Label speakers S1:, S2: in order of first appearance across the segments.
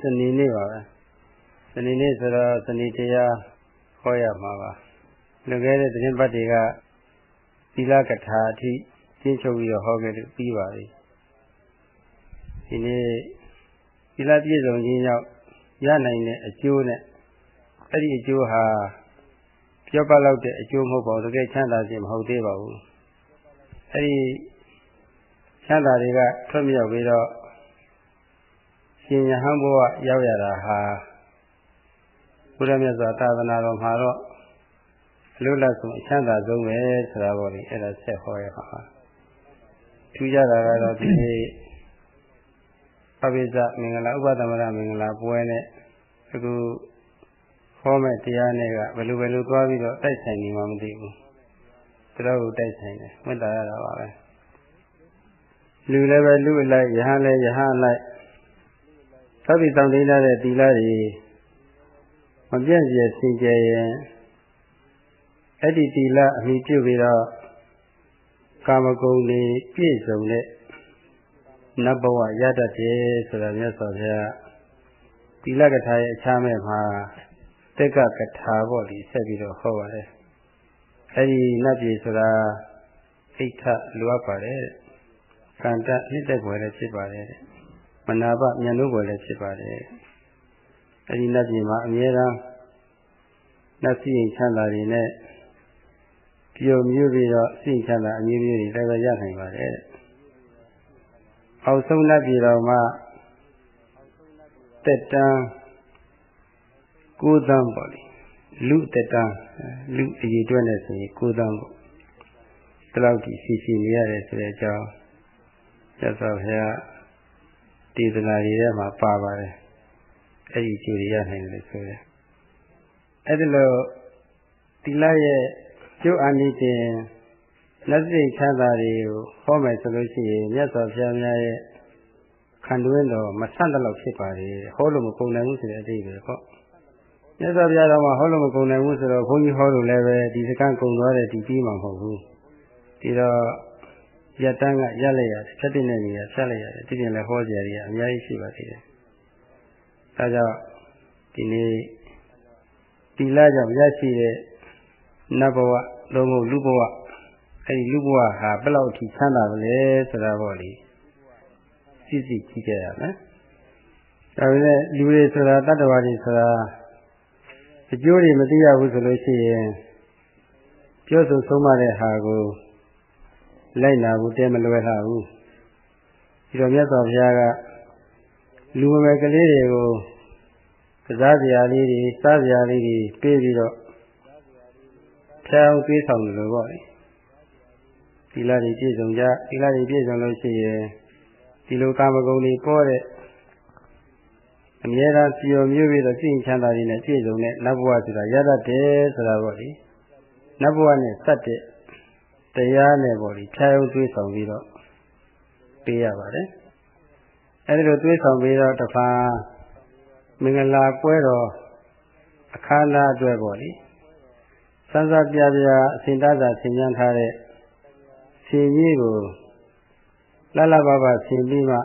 S1: စနေနေ့ပါပဲစနေနေ့ဆိုတော့စနေတရားဟောရမှာပါလွန်ခဲ့တဲ့သတင်းပတ်တွေကသီလကထာအထိကျင်းချုပ်ပြီးတော့ဟောခဲ့လို့ပြီးပါပြီဒီနေ့သီလပြည့်စုံခြင်းကြောင့်ရနိုင်တဲ့အကျိုးနဲ့အဲ့ဒီအကျိုးဟာပြောပလောက်တဲ့အကျိုးမဟုတ်ပါဘူးတကယ်ချမ်းသာခြင်းမဟုတ်သေးပါဘူးအဲ့ဒီချမ်းသာတွေကထွက်မြောက်ပြီးတော့ ရှင်ယဟန်ဘဝရောက်ရတာဟာဘုရားမြတ်စွာသာသနာတော်မှာတော့အလို့လက်ဆုံးအချမ်းသာဆုံးပဲဆိုတာပေါ့လေအဲ့ဒါဆက်ဟောရပါမှာထူးခြားတာကတော့ဒီနေ့ပပိစမင်္ဂလာဥပသမရမင်္ဂလာပွဲနဲ့အခုဟောမဲ့တရားနဲ့ကဘယ်လိုဘယ်လိုသွားပြီးတော့တိုက်ဆိုင်နေမှမသိဘူးသူတို့ကိုတိုက်ဆိုင်တယ်မေတ္တာရတာပါပဲလူလည်းပဲလူအလိုက်ယဟန်လည်းယဟန်အလိုက် သဗ္ဗိတောင်းတင်းတဲ့တီလာတွေမပြည့်စုံစင်ကြယ်ရင်အဲ့ဒီတီလာအမိပြုတ်ပြီးတော့ကာမဂုဏ်တွေပြည့်စုံတဲ့နတ်ဘဝရတတ်တယ်ဆိုတာမြတ်စွာဘုရားတီလကထာရဲ့အခြားမဲ့မှာတက်ကကထာပေါ့ဒီဆက်ပြီးတော့ဟောပါတယ်အဲ့ဒီနတ်ပြည်ဆိုတာအိဋ္ဌလိုအပ်ပါတယ်ကန္တနှစ်သက်ွယ်လည်းဖြစ်ပါတယ်မ နာပမြန်လို့ွယ်လည်းဖြစ်ပါတယ်အဲ့ဒီနတ်ပြည်မှာအမြဲတမ်းနတ်စီရင်ချမ်းသာတွေနဲ့ပြုံမျိုးပြီးတော့စိတ်ချမ်းသာအမျိုးမျိုးတွေလည်းပဲရနိုင်ပါတယ်အောက်ဆုံးနတ်ပြည်တော်မှာတက်တန်းကိုးသန်းပေါ့လေလူတက်တန်းလူအရေးတွက်နေဆိုရင်ကိုးသန်းပေါ့ဒီလောက်ဒီစီစီနေရတယ်ဆိုတဲ့အကြောင်းရသော်ဘုရား ဒေသနာတွေထဲမှာပါပါတယ်အဲ့ဒီကျူရရနိုင်တယ်ဆိုရဲအဲ့ဒါလို့တိလရဲ့ကျုပ်အာနိသင်လက်စိတ်ချမ်းသာတွေကိုဟောမယ်ဆိုလို့ရှိရင်မြတ်စွာဘုရားများရဲ့ခန္ဓာဝင်တော်မဆန့်တဲ့လောက်ဖြစ်ပါလေဟောလို့မကုန်နိုင်ဘူးဆိုတဲ့အတိတ်ပဲပေါ့မြတ်စွာဘုရားတော်မှာဟောလို့မကုန်နိုင်ဘူးဆိုတော့ဘုန်းကြီးဟောလို့လည်းပဲဒီစကံကုန်သွားတဲ့ဒီပြီးမှာမဟုတ်ဘူးဒီတော့ ရတန်းကရလိုက်ရတယ်ဖြတ်တဲ့နေရာဖြတ်လိုက်ရတယ်ဒီပြင်လည်းဟောကြရအများကြီးရှိပါသေးတယ်ဒါကြောင့်ဒီနေ့တိလကြောင့်ရရှိတဲ့နတ်ဘဝလုံးဝလူဘဝအဲဒီလူဘဝဟာဘယ်လောက်ထိချမ်းသာလဲဆိုတာပေါ့လေစစ်စစ်ကြည့်ကြရမယ်ဒါပေမဲ့လူတွေဆိုတာတတ္တဝါတွေဆိုတာအကျိုးတွေမသိရဘူးဆိုလို့ရှိရင်ပြောဆိုဆုံးမတဲ့ဟာကို လိုက်နာဘူးတဲမလွယ်လှဘူးဒီတော့မြတ်စွာဘုရားကလူမမယ်ကလေးတွေကိုကစားစရာလေးတွေစားစရာလေးတွေပေးပြီးတော့ဖြောင်းပေးဆောင်တယ်လို့ပေါ့လေဒီလာတွေပြည့်စုံကြဒီလာတွေပြည့်စုံလို့ရှိရင်ဒီလိုကာမဂုဏ်တွေပေါ်တဲ့အမြဲတမ်းပြောမျိုးပြီးတော့စိတ်ချမ်းသာတွေနဲ့ပြည့်စုံတဲ့နတ်ဘဝဆိုတာရတတ်တယ်ဆိုတာပေါ့လေနတ်ဘဝနဲ့စက်တဲ့ တရားနဲ့ပေါ့လေဖြာယုံသွေးဆောင်ပြီးတော့ပေးရပါတယ်အဲဒီလိုသွေးဆောင်ပြီးတော့တဖန်မင်္ဂလာပွဲတော်အခမ်းအနားအတွက်ပေါ့လေစံစာပြပြအစဉ်တသာဆင်ញံထားတဲ့ရှင်ကြီးကိုလှလှပပဆင်ပြီးမှ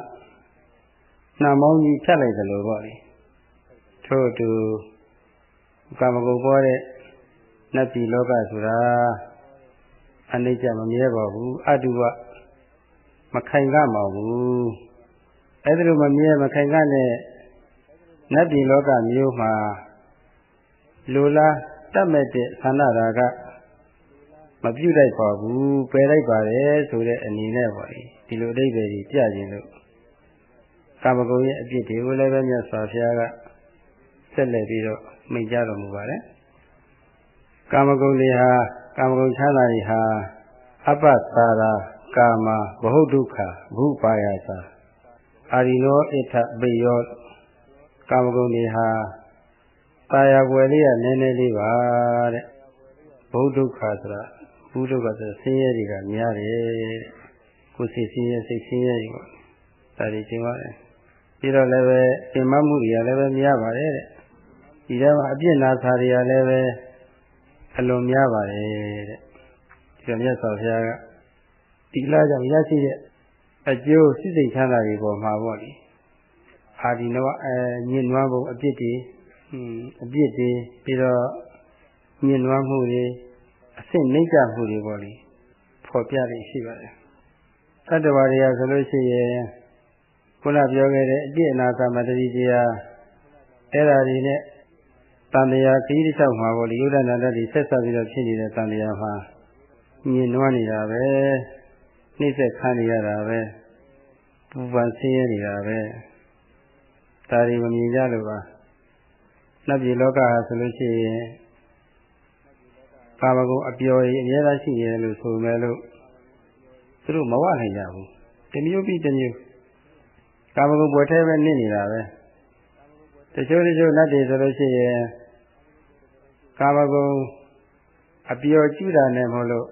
S1: နှမောင်းကြီးဖြတ်လိုက်တယ်လို့ပေါ့လေထို့တူကာမဂုဏ်ပေါ်တဲ့နတ်ပြည်လောကဆိုတာ အနိစ္စမမြဲပါဘူးအတုဝမခိုင်ကမှာဘူးအဲ့ဒါလိုမမြဲမခိုင်ကတဲ့နတ်ပြည်လောကမျိုးမှာလူလားတတ်မဲ့တဲ့သန္တာရာကမပြုတ်လိုက်ပါဘူးပယ်လိုက်ပါတယ်ဆိုတဲ့အနေနဲ့ပါလေဒီလိုအဓိပ္ပာယ်ကြီးပြခြင်းလို့ကာမဂုဏ်ရဲ့အပြစ်တွေကိုလည်းပဲမြတ်စွာဘုရားကဆက်လက်ပြီးတော့မိန့်ကြားတော်မူပါတယ်ကာမဂုဏ်တွေဟာ ကာမဂုဏ်ချမ်းသာတွေဟာအပ္ပသာရာကာမဘဟုဒုက္ခဘုပါယသာအာရိနောဣထပိယောကာမဂုဏ်တွေဟာတာယာွယ်လေးကနည်းနည်းလေးပါတဲ့ဘုဒုက္ခဆိုတာဘုဒုက္ခဆိုဆင်းရဲတွေကများတယ်ကိုယ်စိတ်ဆင်းရဲစိတ်ဆင်းရဲတွေပေါ့ဒါတွေရှင်းပါတယ်ပြီးတော့လည်းပဲသင်္မမှုတွေကလည်းပဲများပါတယ်တဲ့ဒီထဲမှာအပြစ်နာစာတွေကလည်းပဲ အလွန်များပါတယ်တဲ့ဒီတော့မြတ်စွာဘုရားကဒီလားကြောင့်ရရှိတဲ့အကျိုးစိစိတ်ချမ်းသာတွေပေါ်မှာပေါ့လေအအာဒီနောအဲညင်နွားဖို့အပြစ်တွေအပြစ်တွေပြီးတော့ညင်နွားမှုတွေအဆင့်နှိမ့်ကြမှုတွေပေါ့လေဖော်ပြနေရှိပါတယ်တတ္တဝါတွေကဆိုလို့ရှိရင်ခုနပြောခဲ့တဲ့အတိအနာသမတတိတရားအဲ့ဒါတွေနဲ့ တန်တရားခရီးတစ်လျှောက်မှာပေါ့လေယုဒနာတတ်တွေဆက်ဆက်ပြီးတော့ဖြစ်နေတဲ့တန်တရားမှာညင်နွားနေတာပဲနှိမ့်ဆက်ခံနေရတာပဲပူပန်ဆင်းရဲနေတာပဲဒါတွေမမြင်ကြလို့ပါနတ်ပြည်လောကဟာဆိုလို့ရှိရင်ကာမဂုဏ်အပျော်ရည်အများကြီးရှိရဲလို့ဆိုမယ်လို့သူတို့မဝနိုင်ကြဘူးတမျိုးပြီးတမျိုးကာမဂုဏ်ပွဲထဲပဲနစ်နေတာပဲတချို့တချို့နတ်တွေဆိုလို့ရှိရင် ကာမဂုဏ်အပျော်ကျူးတာနဲ့မဟုတ်လို့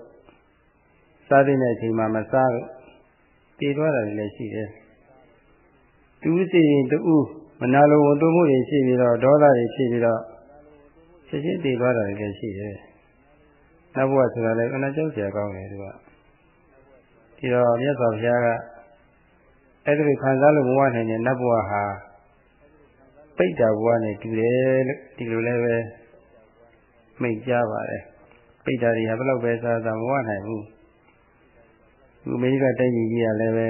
S1: စားတဲ့အချိန်မှာမစားလို့တည်သွားတာလည်းရှိတယ်တူးစီရင်တူးမနာလိုဝန်တိုးမှုတွေရှိပြီးတော့ဒေါသတွေရှိပြီးတော့ချက်ချင်းတည်သွားတာလည်းရှိတယ်နောက်ဘဝဆိုတာလည်းအနာကြောက်ကြကောင်းတယ်သူကဒီတော့မြတ်စွာဘုရားကအဲ့ဒီခံစားလို့ဘဝနိုင်တဲ့နတ်ဘဝဟာပိဋ္ဌာဘဝနဲ့တူတယ်လို့ဒီလိုလည်းပဲ မိတ်ကြပါတယ်ပိဋ္ဌာတွေဟာဘယ်တော့ပဲစားစားမဝနိုင်ဘူးဒီအမေရိကတိုင်းပြည်ကြီးကလည်းပဲ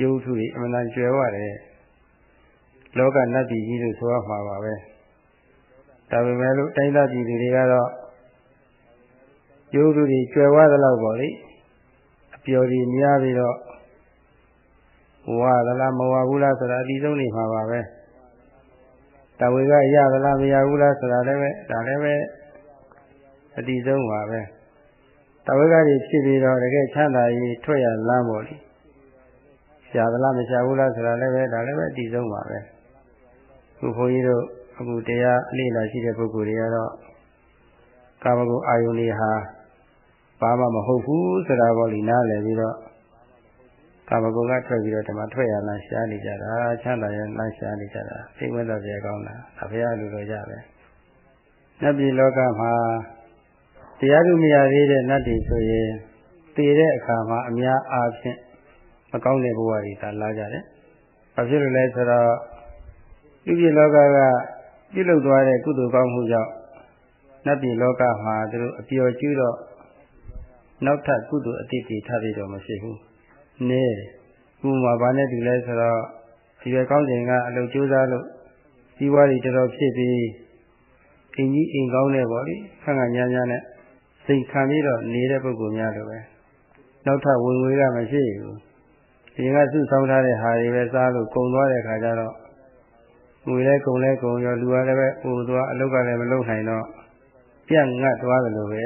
S1: ရုပ်ထုတွေအမှန်တန်ကျွယ်ဝတယ်လောကနတ်ပြည်ကြီးလို့ဆိုရမှာပါပဲဒါပေမဲ့လို့တိုင်းသားပြည်သူတွေကတော့ရုပ်ထုတွေကျွယ်ဝသလောက်ပေါ့လေအပျော်ကြီးများပြီးတော့ဝါသလားမဝဘူးလားဆိုတာအဒီဆုံးနေမှာပါပဲ တဝေကရသလားမရဘူးလားဆိုတာလည်းပဲဒါလည်းပဲအဒီဆုံးပါပဲတဝေကကြီးဖြစ်ပြီးတော့တကယ်ချမ်းသာရေးထွက်ရလမ်းပေါ့လေရှားသလားမရှားဘူးလားဆိုတာလည်းပဲဒါလည်းပဲအဒီဆုံးပါပဲခုဘုန်းကြီးတို့အခုတရားအလေးလာရှိတဲ့ပုဂ္ဂိုလ်တွေကတော့ကာမဂုဏ်အာယုန်တွေဟာဘာမှမဟုတ်ဘူးဆိုတာပေါ့လေနားလည်ပြီးတော့ ကာမဂုဏ်ကထွက်ပြီးတော့ဒီမှာထွက်ရလမ်းရှားနေကြတာချမ်းသာရလမ်းရှားနေကြတာသိဝင်တော့ကြကောင်းတာအဖေရလူလိုကြပဲနတ်ပြည်လောကမှာတရားသူမရသေးတဲ့နတ်တွေဆိုရင်တည်တဲ့အခါမှာအများအားဖြင့်မကောင်းတဲ့ဘဝတွေသာလာကြတယ်။ဘာဖြစ်လို့လဲဆိုတော့ဒီပြည်လောကကပြုလုပ်သွားတဲ့ကုသိုလ်ကောင်းမှုကြောင့်နတ်ပြည်လောကမှာသူတို့အပျော်ကျူးတော့နောက်ထပ်ကုသိုလ်အတိတ်တွေထားပြီးတော့မရှိဘူး။ နည်းဥပမာဘာနဲ့တူလဲဆိုတော့ဒီပဲကောင်းစဉ်ကအလုပ်ကြိုးစားလို့ဒီဝါးတွေတော်တော်ဖြစ်ပြီးအင်းကြီးအင်းကောင်းတဲ့ပေါ့လေခန့်ခန့်ညာညာနဲ့စိတ်ခံပြီးတော့နေတဲ့ပုဂ္ဂိုလ်များလိုပဲနောက်ထပ်ဝင်ဝေးကမရှိဘူးဒီကစုဆောင်ထားတဲ့ဟာတွေပဲစားလို့ကုံသွားတဲ့ခါကျတော့ငွေလဲကုံလဲကုံရောလူကလည်းပဲဟိုသွားအလုတ်ကလည်းမလုပ်နိုင်တော့ပြန့်ငတ်သွားတယ်လို့ပဲ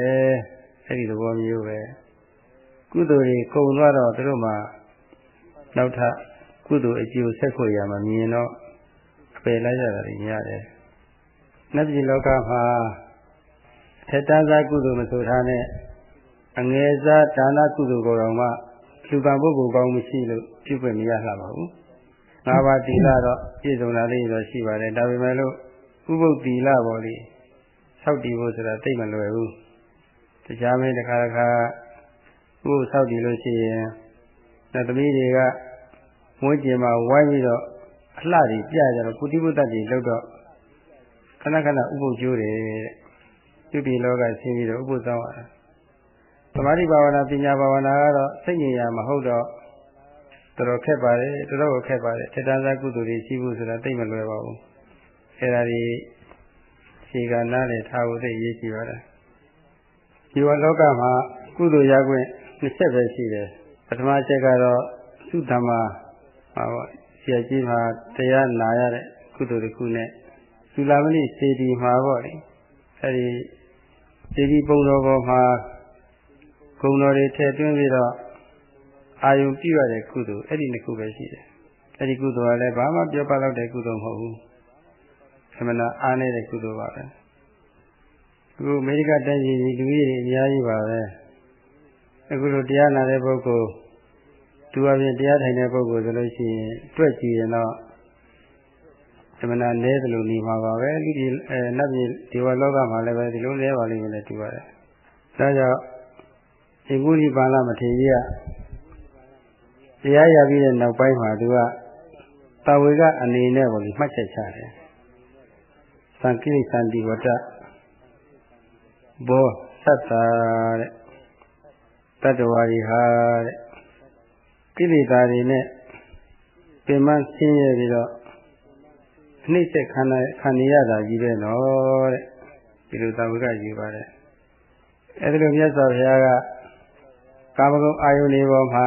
S1: အဲ့ဒီသဘောမျိုးပဲ ကုသိုလ်တွေကုံသွားတော့သူတို့မှနောက်ထပ်ကုသိုလ်အကျိုးဆက်ခွေရမှာမြင်တော့အပယ်လိုက်ရတာတွေများတယ်နတ်ပြည်လောကမှာထက်တန်းစားကုသိုလ်မဆိုထားနဲ့အငယ်စားဒါနကုသိုလ်ကိုတော့မှလူကံပုဂ္ဂိုလ်ကောင်းမရှိလို့ပြုခွင့်မရလှပါဘူး။ငါးပါးသီလတော့ပြည့်စုံလာလေးတော့ရှိပါတယ်ဒါပေမဲ့လို့ဥပုပ်သီလပေါ်လေဆောက်တည်ဖို့ဆိုတာသိမလွယ်ဘူး။တရားမင်းတစ်ခါတစ်ခါ ဥပုပ်ဆောက်တည်လို့ရှိရင်နောက်သမီးတွေကဝန်းကျင်မှာဝိုင်းပြီးတော့အလှတွေပြကြတော့ကုတိပုတ္တတွေလောက်တော့ခဏခဏဥပုပ်ကျိုးတယ်ပြုပြီလောကဆင်းပြီးတော့ဥပုသ်ဆောင်ရတာသမာဓိဘာဝနာပညာဘာဝနာကတော့စိတ်ဉာဏ်မဟုတ်တော့တော်တော်ခက်ပါတယ်တော်တော်ခက်ပါတယ်ထေတ္တသာကုသိုလ်တွေရှိဖို့ဆိုတာသိမလွယ်ပါဘူးအဲဒါဒီခြေကနားလေထားဖို့သိရေးကြည့်ပါလားဒီဝလောကမှာကုသိုလ်ရခွင့် နှစ်ချက်ပဲရှိတယ်ပထမချက်ကတော့သုဓမ္မာဟာပေါ့ဆရာကြီးမှာတရားနာရတဲ့ကုသိုလ်တစ်ခုနဲ့သုလာမဏိစေတီမှာပေါ့လေအဲဒီစေတီပုံတော်ပေါ်မှာဂုံတော်တွေထည့်သွင်းပြီးတော့အာယုံပြည့်ရတဲ့ကုသိုလ်အဲ့ဒီနှစ်ခုပဲရှိတယ်အဲ့ဒီကုသိုလ်ကလည်းဘာမှပြောပလောက်တဲ့ကုသိုလ်မဟုတ်ဘူးသမဏအားနေတဲ့ကုသိုလ်ပါပဲအခုအမေရိကတိုင်းပြည်လူကြီးတွေအများကြီးပါပဲ အခုလိုတရားနာတဲ့ပုဂ္ဂိုလ်သူအပြင်တရားထိုင်တဲ့ပုဂ္ဂိုလ်ဆိုလို့ရှိရင်တွက်ကြည့်ရင်တော့သမဏနဲသလိုနေမှာပါပဲလူကြီးအဲနတ်ပြည်ဒီဝလောကမှာလည်းပဲဒီလိုလဲပါလိမ့်မယ်လေတူပါတယ်ဒါကြောင့်ဒီကုရိပါဠမထေရကြီးကတရားရပြီးတဲ့နောက်ပိုင်းမှာသူကတသာဝေကအနေနဲ့ပေါ့လေမှတ်ချက်ချတယ်သံကိသန္တိဝတ္တဘောသတ္တာတဲ့ တတ္တဝါတွေဟာတဲ့ကိလေသာတွေနဲ့ပင်မဆင်းရဲပြီးတော့အနှိမ့်ဆက်ခံခံရတာကြီးပဲနော်တဲ့ဒီလိုသာဝေကယူပါတယ်အဲဒီလိုမြတ်စွာဘုရားကကာမဂုဏ်အာယုန်တွေပေါ်မှာ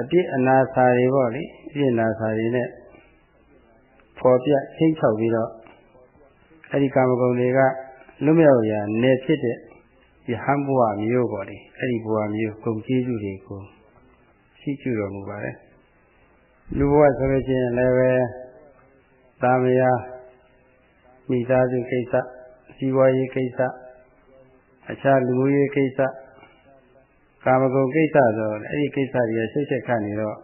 S1: အပြစ်အနာစာတွေပေါ့လေအပြစ်အနာစာတွေနဲ့ပေါ်ပြချင်းချောက်ပြီးတော့အဲဒီကာမဂုဏ်တွေကလွတ်မြောက်ရာနေဖြစ်တဲ့ ယဟန်ဘဝမျိုးပေါ့လေအဲ့ဒီဘဝမျိုးဂုံကျေးဇူးတွေကိုရှိကျတော်မူပါတယ်လူဘဝဆိုလို့ရှိရင်လည်းပဲသာမယာမိသားစုကိစ္စစီးပွားရေးကိစ္စအခြားလူမှုရေးကိစ္စကာမဂုဏ်ကိစ္စဆိုအဲ့ဒီကိစ္စတွေဆက်ဆက်ခတ်နေတော့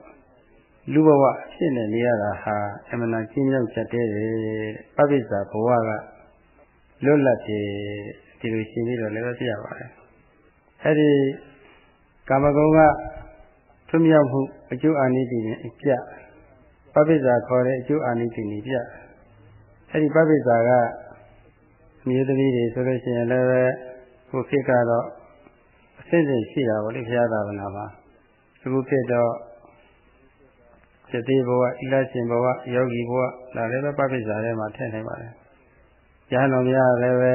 S1: လူဘဝဖြစ်နေနေရတာဟာအမှန်တန်ကျဉ်းမြောက်ချက်တည်းတယ်ပပိစ္ဆာဘဝကလွတ်လပ်တယ် ဒီလိုရှင်းပြီးတော့လည်းသိရပါတယ်အဲ့ဒီကာမဂုဏ်ကထွမြောက်မှုအကျိုးအာနိသင်နဲ့အပြပပိစ္ဆာခေါ်တဲ့အကျိုးအာနိသင်ကြီးပြအဲ့ဒီပပိစ္ဆာကမြေသမီးတွေဆိုလို့ရှိရင်လည်းခုခေတ်ကတော့အစစ်စစ်ရှိတာဗောလေဘုရားသာသနာမှာအခုခေတ်တော့စတိဘဝဣလရှင်ဘဝယောဂီဘဝဒါလည်းပဲပပိစ္ဆာထဲမှာထည့်နိုင်ပါတယ်။ဉာဏ်တော်များလည်းပဲ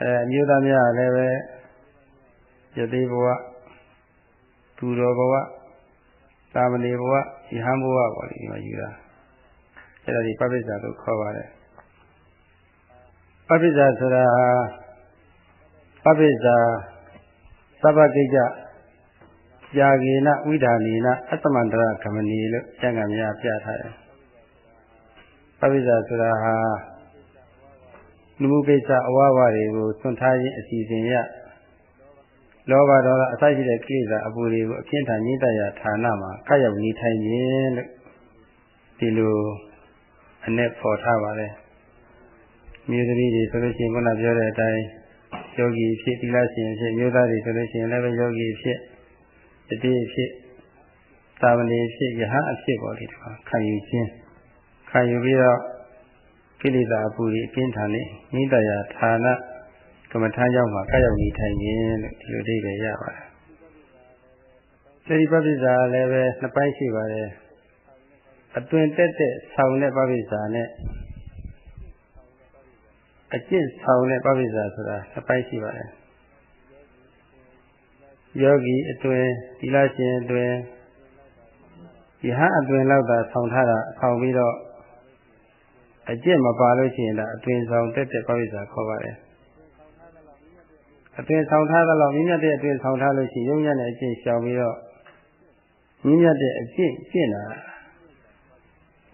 S1: အဲအမျိုးသားများလည်းပဲယတိဘဝသူတော်ဘဝသာမဏေဘဝယဟန်ဘဝပေါ့လေဒီမှာယူတာအဲ့ဒါဒီပပိစ္ဆာလို့ခေါ်ပါတယ်ပပိစ္ဆာဆိုတာပပိစ္ဆာသဗ္ဗကိစ္စယာဂေနဝိဒါနေနအတ္တမန္တရကမဏီလို့ကျမ်းဂန်များပြထားတယ်ပပိစ္ဆာဆိုတာဟာ လူမှုကိစ္စအဝါဝတွေကိုသွန်ထားခြင်းအစီအစဉ်ရလောဘဒေါသအစရှိတဲ့ကိလေသာအပူတွေကိုအပြင်းထန်ညှိတရဌာနမှာကရောက်နေထိုင်ခြင်းလို့ဒီလိုအ내ပေါ်ထားပါတယ်မြေသမီးတွေဆိုလို့ရှိရင်ခုနပြောတဲ့အတိုင်းယောဂီဖြစ်သီလရှင်ဖြစ်မျိုးသားတွေဆိုလို့ရှိရင်လည်းယောဂီဖြစ်တတိဖြစ်သာမဏေဖြစ်ယဟအဖြစ်ပေါ်ဒီမှာခံယူခြင်းခံယူပြီးတော့ ကိလေသာအပူကြီးအပြင်းထန်နေနိတရာဌာနကမ္မထာရောက်မှာကရောက်နေထိုင်ခြင်းလို့ဒီလိုအိဗယ်ရပါတယ်။သတိပပိစ္ဆာလည်းပဲနှစ်ပိုင်းရှိပါတယ်။အတွင်တက်တဲ့ဆောင်းတဲ့ပပိစ္ဆာနဲ့အကျင့်ဆောင်တဲ့ပပိစ္ဆာဆိုတာနှစ်ပိုင်းရှိပါတယ်။ယောဂီအတွင်သီလရှင်အတွင်ယဟအတွင်လောက်သာဆောင်ထားတာဆောင်ပြီးတော့ အကျင့်မပါလို့ရှိရင်ဒါအတွင်ဆောင်တက်တဲ့ပပိစ္ဆာခေါ်ပါတယ်အတွင်ဆောင်ထားသလောက်မြင့်မြတ်တဲ့အတွင်ဆောင်ထားလို့ရှိရင်ရုံညံ့တဲ့အကျင့်ရှောင်ပြီးတော့မြင့်မြတ်တဲ့အကျင့်ကျင့်တာ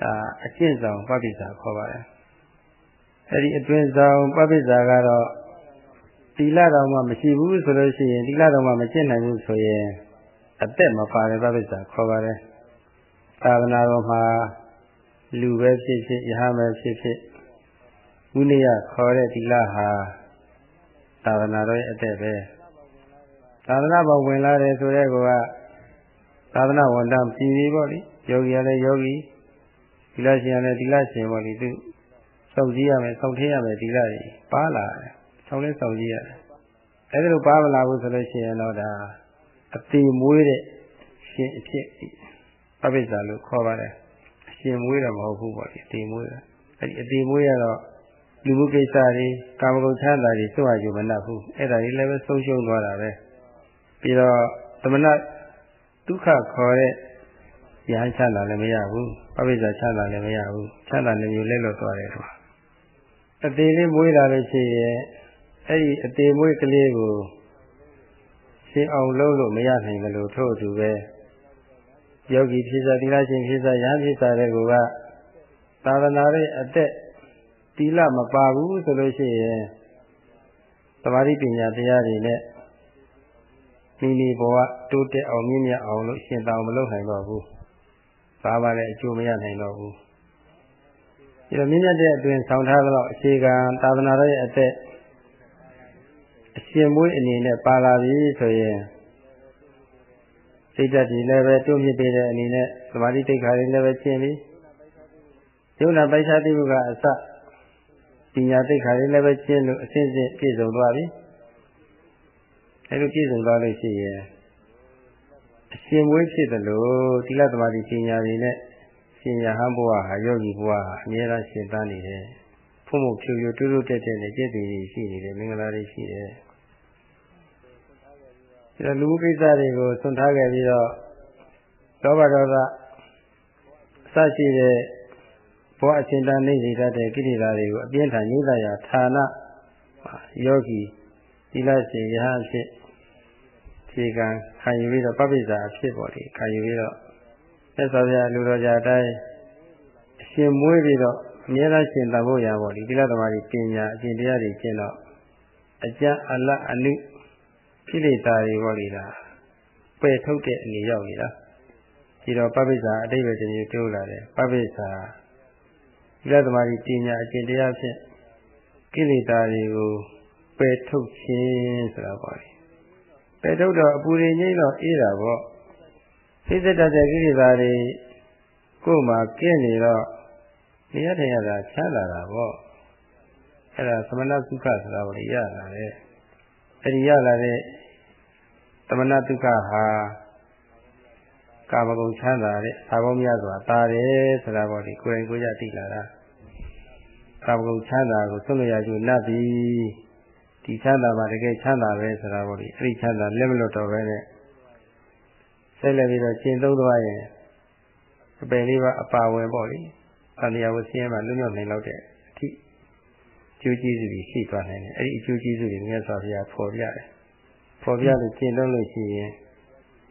S1: ဒါအကျင့်ဆောင်ပပိစ္ဆာခေါ်ပါတယ်အဲဒီအတွင်ဆောင်ပပိစ္ဆာကတော့တိလတော်မှမရှိဘူးဆိုလို့ရှိရင်တိလတော်မှမကျင့်နိုင်ဘူးဆိုရင်အသက်မပါတဲ့ပပိစ္ဆာခေါ်ပါတယ်သာသနာတော်မှာ လူပဲဖြစ်ဖြစ်ယဟပဲဖြစ်ဖြစ်ဝိနည်းခေါ်တဲ့သီလဟာသာသနာတော်ရဲ့အသက်ပဲသာသနာဘောင်ဝင်လာတယ်ဆိုတဲ့ကောကသာသနာဝန်တန်းပြည်ပြီးပေါ့လေယောဂီရလည်းယောဂီသီလရှင်ရလည်းသီလရှင်ပေါ့လေသူစောင့်ကြည့်ရမယ်စောင့်ထင်းရမယ်သီလတွေပါလာတယ်စောင့်လဲစောင့်ကြည့်ရတယ်အဲဒီလိုပါမလာဘူးဆိုလို့ရှိရင်တော့ဒါအသေးမွေးတဲ့ရှင်အဖြစ်အပိစ္ဆာလို့ခေါ်ပါတယ် ရှင်မွေးတာမဟုတ်ဘူးပေါ့ဒီအသေးမွေးတာအဲ့ဒီအသေးမွေးရတော့လူမှုကိစ္စတွေကာမဂုဏ်ချမ်းသာတွေစွန့်ရယူမနှက်ဘူးအဲ့ဒါတွေလည်းပဲဆုံးရှုံးသွားတာပဲပြီးတော့သမဏဒုက္ခခေါ်တဲ့ရဟန်းချမ်းသာလည်းမရဘူးပပိစ္ဆာချမ်းသာလည်းမရဘူးချမ်းသာလည်းမျိုးလဲလို့သွားတယ်တော့အသေးလေးမွေးလာလို့ရှိရင်အဲ့ဒီအသေးမွေးကလေးကိုရှင်းအောင်လုပ်လို့မရနိုင်ဘူးလို့ထို့အတူပဲ ယောဂီဖြစ်စားသီလရှင်ဖြစ်စားရဟန်းဖြစ်စားတဲ့ကူကသာသနာ့ရဲ့အသက်သီလမပါဘူးဆိုလို့ရှိရင်သမာဓိပညာတရားတွေနဲ့မိမိဘဝတိုးတက်အောင်မြင့်မြတ်အောင်လို့ရှင်တောင်မလုပ်နိုင်တော့ဘူး။ဘာမှလည်းအကျိုးမရနိုင်တော့ဘူး။ဒီလိုမြင့်မြတ်တဲ့အတွင်ဆောင်ထားတော့အခြေခံသာသနာ့ရဲ့အသက်အရှင်မွေးအနေနဲ့ပါလာပြီဆိုရင် စိတ်ဓာတ်ကြီးလည်းပဲတိုးမြင့်ပေးတဲ့အနေနဲ့ဝမာဓိတိတ်ခါတွေလည်းပဲကျင့်ပြီးယုံနာပိုက်ခြားတိမှုကအစပညာတိတ်ခါတွေလည်းပဲကျင့်လို့အစဉ်စဉ်ပြည့်စုံသွားပြီအဲလိုပြည့်စုံသွားလို့ရှိရင်အရှင်မွေးဖြစ်တယ်လို့တိလသမာဓိပညာတွေနဲ့ရှင်ရဟန်းဘဝဟာယောဂီဘဝဟာအများအားရှင်သန်နေတယ်ဖုံဖုံဖြူဖြူတူးတူးတက်တက်နဲ့ကျင့်တည်ရှိနေတယ်မင်္ဂလာတွေရှိတယ် ဒါလူမှုကိစ္စတွေကိုဆွန့်ထားခဲ့ပြီးတော့လောဘဒေါသအစရှိတဲ့ဘောအရှင်တန်နေနေတတ်တဲ့ကိလေသာတွေကိုအပြင်းထန်ညှိသရာဌာနယောဂီသီလရှင်ယဟအဖြစ်ခြေကံခံယူပြီးတော့ပပိစ္ဆာအဖြစ်ပေါ်လေခံယူပြီးတော့သက်စွာပြလူတော်ကြအတိုင်းအရှင်မွေးပြီးတော့အမြဲတမ်းရှင်တန်ဖို့ရပါလိသီလသမားကြီးပညာအကျင့်တရားတွေကျင့်တော့အကျအလအနု ကိလေသာတွေပေါ်လေတာပယ်ထုတ်တဲ့အနေရောက်နေတာဒီတော့ပပိစ္ဆာအတိတ်ပဲတည်းတိုးလာတယ်ပပိစ္ဆာသီလသမားကြီးပညာအကျင့်တရားဖြင့်ကိလေသာတွေကိုပယ်ထုတ်ခြင်းဆိုတာပေါ့လေပယ်ထုတ်တော့အပူတွေငိမ့်တော့အေးတာပေါ့စိတ်သက်တဲ့ကိလေသာတွေကိုယ်မှာကင်းနေတော့နေရတဲ့ရတာချမ်းသာတာပေါ့အဲ့ဒါသမဏသုခဆိုတာကိုရလာတယ် အဲ့ဒီရလာတဲ့သမဏသုခဟာကာမဂုဏ်ချမ်းသာတဲ့သာဘောများစွာတာတယ်ဆိုတာပေါ့ဒီကိုယ်တိုင်ကိုယ်ရသိလာတာကာမဂုဏ်ချမ်းသာကိုဆုံးလျာကျူနတ်ပြီဒီချမ်းသာမှာတကယ်ချမ်းသာပဲဆိုတာပေါ့ဒီအဲ့ဒီချမ်းသာလက်မလွတ်တော့ပဲနဲ့ဆက်လက်ပြီးတော့ကျင့်သုံးသွားရင်အပယ်လေးပါအပါဝင်ပေါ့လေ။အန္တရာယ်ကိုဆင်းရဲမှလွတ်မြောက်နိုင်တော့တဲ့အထိအ ကျိုးကျေးဇူးတွေရှိသွားနိုင်တယ်။အဲ့ဒီအကျိုးကျေးဇူးတွေမြတ်စွာဘုရားဖော်ပြတယ်။ဖော်ပြလို့ကျင့်သုံးလို့ရှိရင်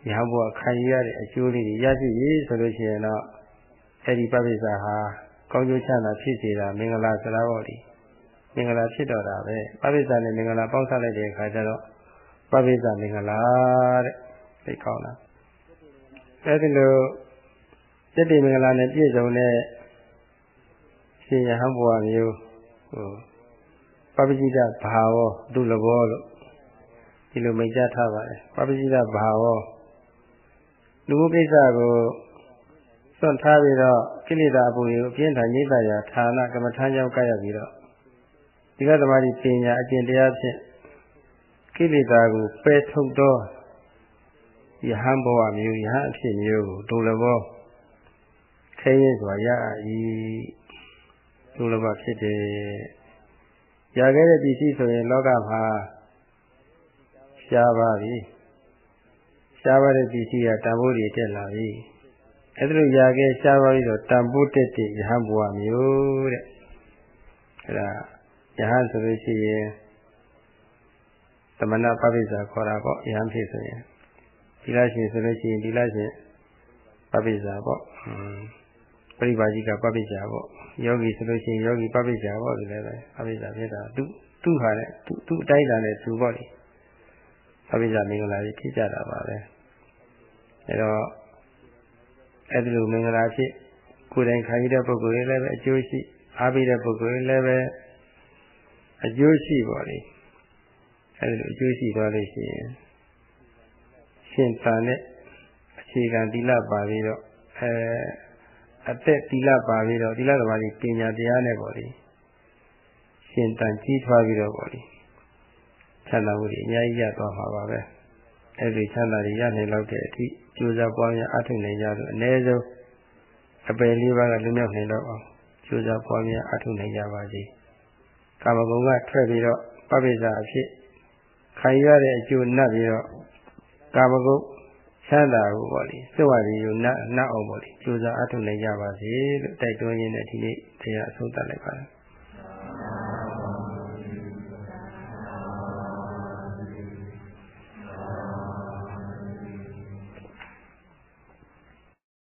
S1: ရဟန်းဘုရားခံရတဲ့အကျိုးလေးတွေရရှိပြီဆိုလို့ရှိရင်တော့အဲ့ဒီပပိစ္ဆာဟာကောင်းကျိုးချမ်းသာဖြစ်စေတာမင်္ဂလာစရာပေါ့လေ။မင်္ဂလာဖြစ်တော့တာပဲ။ပပိစ္ဆာနဲ့မင်္ဂလာပေါင်းစပ်လိုက်တဲ့အခါကျတော့ပပိစ္ဆာမင်္ဂလာတဲ့သိကောင်းလား။အဲ့ဒီလိုစက်တိမင်္ဂလာနဲ့ပြည့်စုံတဲ့ရှင်ရဟန်းဘဝမျိုးဟို ပပจิตဘာဝဒုလဘောလို့ဒီလိုမိတ်ကြထားပါတယ်ပပจิตဘာဝလူမှုကိစ္စကိုစွန့်ထားပြီးတော့ကိလေသာအပူတွေကိုအပြင်းထန်ညှိတာရာဌာနကမ္မထမ်းကြောင်းကပ်ရပြီးတော့ဒီကသမားဒီပညာအကျင့်တရားဖြင့်ကိလေသာကိုပယ်ထုတ်သောယဟန်ဘဝမျိုးယဟန်အဖြစ်မျိုးကိုဒုလဘောခဲရဲစွာရ၏ဒုလဘဖြစ်တယ် ရခဲ့တဲ့ပစ္စည်းဆိုရင်လောကမှာရှားပါပြီရှားပါတဲ့ပစ္စည်းကတန်ဖိုးတွေတက်လာပြီအဲ့ဒါလိုရခဲ့ရှားပါပြီးတော့တန်ဖိုးတက်တဲ့ယဟန်ဘဝမျိုးတဲ့အဲ့ဒါယဟန်ဆိုလို့ရှိရင်သမဏပပိစ္ဆာခေါ်တာပေါ့ယဟန်ဖြစ်ဆိုရင်ဒီလားရှင်ဆိုလို့ရှိရင်ဒီလားရှင်ပပိစ္ဆာပေါ့ ပရိပါဇိကပပိစ္ဆာပေါ့ယောဂီဆိုလို့ရှိရင်ယောဂီပပိစ္ဆာပေါ့ဒီလည်းပဲပပိစ္ဆာဖြစ်တာသူသူ့ဟာနဲ့သူသူ့အတိုင်းတာနဲ့သူပေါ့လေပပိစ္ဆာမင်္ဂလာကြီးဖြစ်ကြတာပါပဲအဲတော့အဲ့ဒီလိုမင်္ဂလာဖြစ်ကိုယ်တိုင်ခံရတဲ့ပုဂ္ဂိုလ်တွေလည်းပဲအကျိုးရှိအားပေးတဲ့ပုဂ္ဂိုလ်တွေလည်းပဲအကျိုးရှိပါလေအဲ့ဒီလိုအကျိုးရှိသွားလို့ရှိရင်ရှင်တန်တဲ့အခြေခံသီလပါပြီးတော့အဲ အသက်သီလပါပြီးတော့သီလသမားကြီးပညာတရားနဲ့ပေါ့လေရှင်တန်ကြီးထွားပြီးတော့ပေါ့လေချမ်းသာမှုတွေအများကြီးရသွားမှာပါပဲအဲ့ဒီချမ်းသာတွေရနိုင်လောက်တဲ့အထိကြိုးစားပွားများအထောက်နိုင်ကြလို့အ ਨੇ ဆုံးအပယ်လေးပါးကလွတ်မြောက်နိုင်တော့အောင်ကြိုးစားပွားများအထောက်နိုင်ကြပါစေကာမဂုဏ်ကထွက်ပြီးတော့ပပိစ္ဆာအဖြစ်ခံရတဲ့အကျိုးနှက်ပြီးတော့ကာမဂုဏ် ချမ်းသာကိုပေါ့လေစွတ်ဝရီကိုနတ်နတ်အောင်ပေါ့လေကြိုးစားအထောက်နိုင်ကြပါစေလို့တိုက်တွန်းရင်းနဲ့ဒီနေ့တရားအဆုံးသတ်လိုက်ပါတယ်